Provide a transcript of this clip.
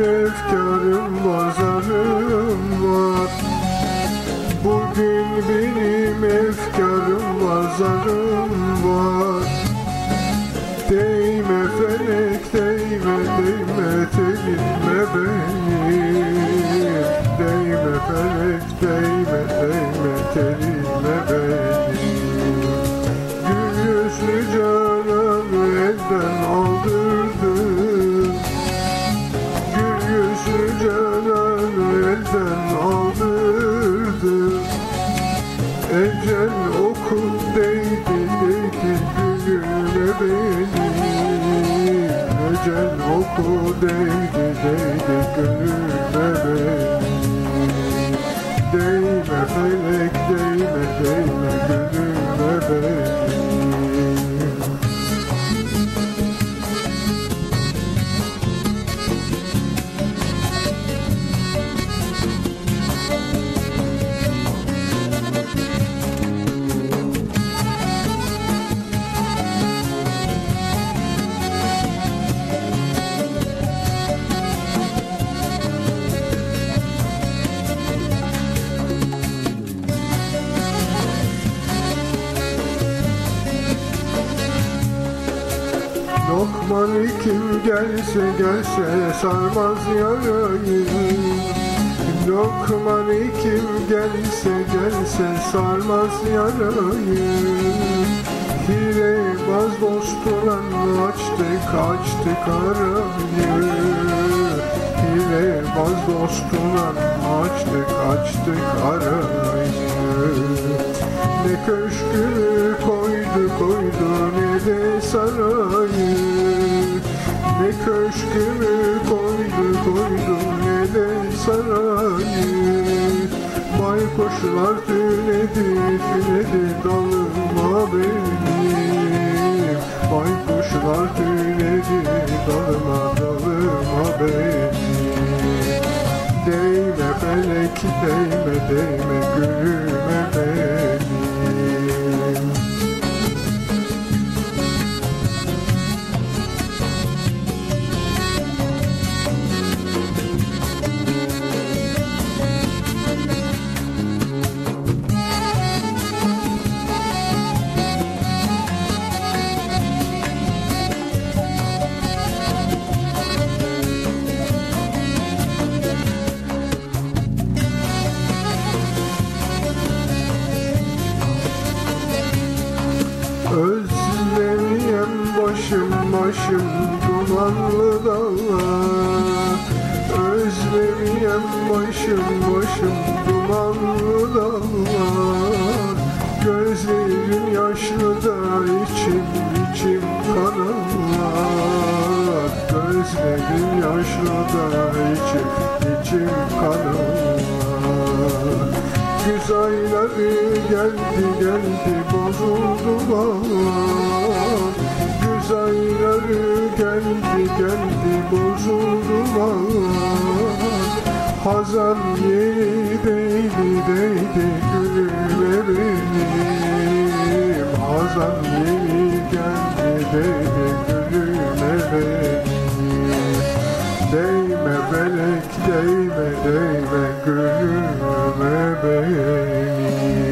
Efkarım var, zarım var. Bugün benim efkarım var, zarım var. Değme felek, değme, değme telinme benim Değme felek, değme, değme telinme benim Gül yüzlü canımı elden aldırdın canımı elden aldırdın Ecel okun değdi değdi gülüne benim Ecel oku değdi değdi gülüne benim Lokman kim gelse gelse sarmaz yarayı. Lokman kim gelse gelse sarmaz yarayı. Hilebaz dostuna açtık açtık arayı Hilebaz dostuna açtık açtık arayı Ne köşkü koydu koydu ne de sarayı köşkümü koydu koydu ne de sarayı. Baykuşlar tünedi tünedi dalıma benim Baykuşlar tünedi dalıma dalıma benim Değme felek değme değme gülüme başım dumanlı dağlar. Özlemiyem başım başım dumanlı dağlar. Gözlerim yaşlı da içim içim kanarlar Gözlerim yaşlı da içim içim kanarlar Güz geldi geldi bozuldu bağlar Güz ayları geldi geldi bozuldu bağlar Hazan yeni değdi değdi gülüme benim Hazan yeni geldi değdi gülüme benim Değme felek değme değme gülüme benim